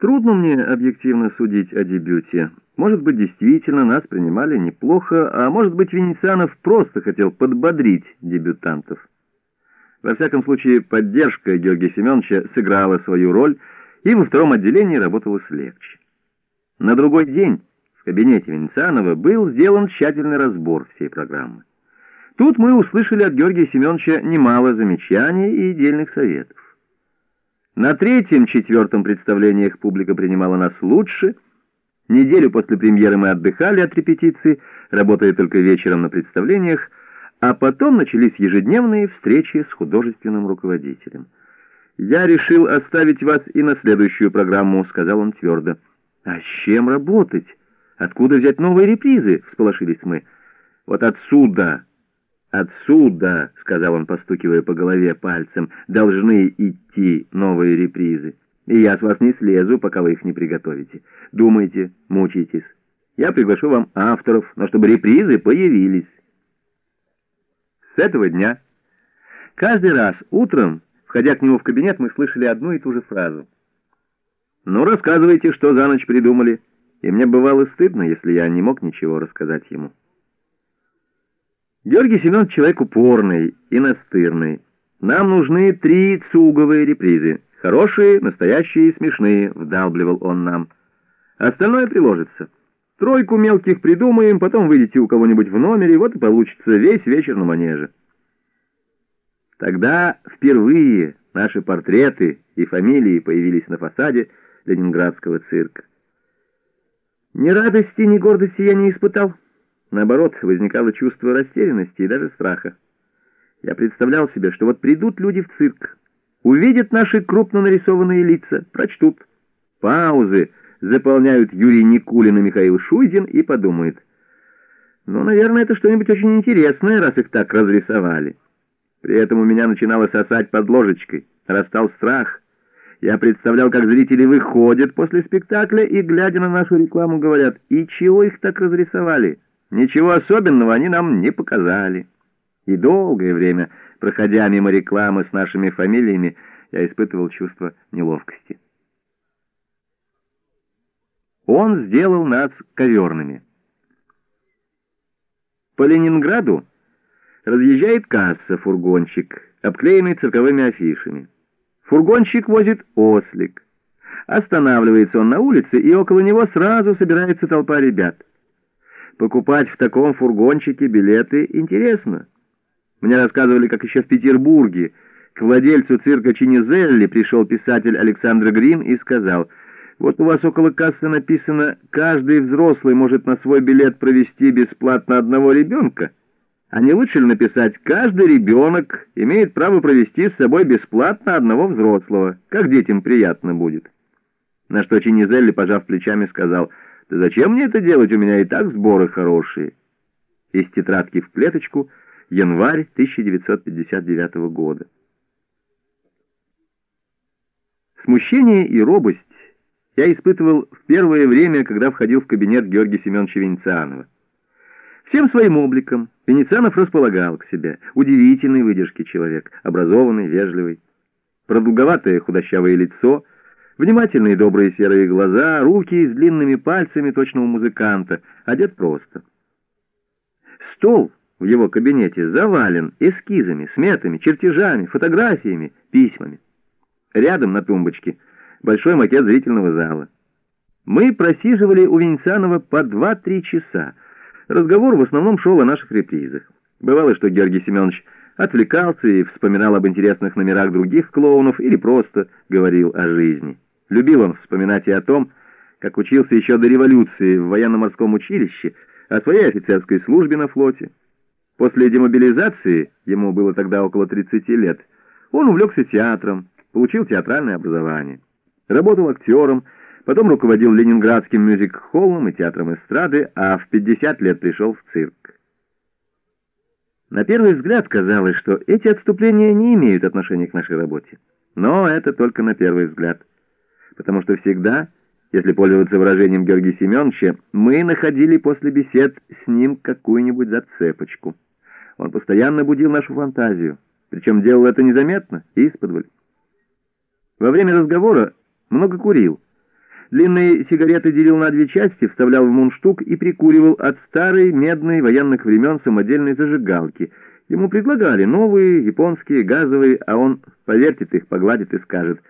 Трудно мне объективно судить о дебюте. Может быть, действительно нас принимали неплохо, а может быть, Венецианов просто хотел подбодрить дебютантов. Во всяком случае, поддержка Георгия Семеновича сыграла свою роль, и во втором отделении работалось легче. На другой день в кабинете Венецианова был сделан тщательный разбор всей программы. Тут мы услышали от Георгия Семеновича немало замечаний и дельных советов. На третьем-четвертом представлениях публика принимала нас лучше. Неделю после премьеры мы отдыхали от репетиции, работая только вечером на представлениях, а потом начались ежедневные встречи с художественным руководителем. «Я решил оставить вас и на следующую программу», — сказал он твердо. «А с чем работать? Откуда взять новые репризы?» — всполошились мы. «Вот отсюда!» «Отсюда», — сказал он, постукивая по голове пальцем, — «должны идти новые репризы. И я с вас не слезу, пока вы их не приготовите. Думайте, мучитесь. Я приглашу вам авторов, но чтобы репризы появились». С этого дня каждый раз утром, входя к нему в кабинет, мы слышали одну и ту же фразу. «Ну, рассказывайте, что за ночь придумали». И мне бывало стыдно, если я не мог ничего рассказать ему. Георгий Семенович человек упорный и настырный. Нам нужны три цуговые репризы. Хорошие, настоящие и смешные, вдалбливал он нам. Остальное приложится. Тройку мелких придумаем, потом выйдете у кого-нибудь в номере, вот и получится весь вечер на манеже. Тогда впервые наши портреты и фамилии появились на фасаде ленинградского цирка. Ни радости, ни гордости я не испытал. Наоборот, возникало чувство растерянности и даже страха. Я представлял себе, что вот придут люди в цирк, увидят наши крупно нарисованные лица, прочтут. Паузы заполняют Юрий Никулин и Михаил Шуйдин и подумают. Ну, наверное, это что-нибудь очень интересное, раз их так разрисовали. При этом у меня начинало сосать под ложечкой, растал страх. Я представлял, как зрители выходят после спектакля и, глядя на нашу рекламу, говорят, «И чего их так разрисовали?» Ничего особенного они нам не показали. И долгое время, проходя мимо рекламы с нашими фамилиями, я испытывал чувство неловкости. Он сделал нас коверными. По Ленинграду разъезжает касса, фургончик, обклеенный цирковыми афишами. Фургончик возит ослик. Останавливается он на улице, и около него сразу собирается толпа ребят. Покупать в таком фургончике билеты интересно. Мне рассказывали, как еще в Петербурге к владельцу цирка Чинизелли пришел писатель Александр Грин и сказал, «Вот у вас около кассы написано, каждый взрослый может на свой билет провести бесплатно одного ребенка. А не лучше ли написать, каждый ребенок имеет право провести с собой бесплатно одного взрослого, как детям приятно будет?» На что Чинизелли, пожав плечами, сказал, — да зачем мне это делать? У меня и так сборы хорошие. Из тетрадки в клеточку, январь 1959 года. Смущение и робость я испытывал в первое время, когда входил в кабинет Георгия Семеновича Венецианова. Всем своим обликом Венецианов располагал к себе. Удивительной выдержки человек, образованный, вежливый. Продолговатое худощавое лицо — Внимательные добрые серые глаза, руки с длинными пальцами точного музыканта, одет просто. Стол в его кабинете завален эскизами, сметами, чертежами, фотографиями, письмами. Рядом на тумбочке большой макет зрительного зала. Мы просиживали у Венецианова по два-три часа. Разговор в основном шел о наших репризах. Бывало, что Георгий Семенович отвлекался и вспоминал об интересных номерах других клоунов или просто говорил о жизни. Любил он вспоминать и о том, как учился еще до революции в военно-морском училище, о своей офицерской службе на флоте. После демобилизации, ему было тогда около 30 лет, он увлекся театром, получил театральное образование. Работал актером, потом руководил Ленинградским мюзик-холлом и театром эстрады, а в 50 лет пришел в цирк. На первый взгляд казалось, что эти отступления не имеют отношения к нашей работе. Но это только на первый взгляд потому что всегда, если пользоваться выражением Георгия Семеновича, мы находили после бесед с ним какую-нибудь зацепочку. Он постоянно будил нашу фантазию, причем делал это незаметно и исподволь. Во время разговора много курил. Длинные сигареты делил на две части, вставлял в мундштук и прикуривал от старой медной военных времен самодельной зажигалки. Ему предлагали новые, японские, газовые, а он повертит их, погладит и скажет —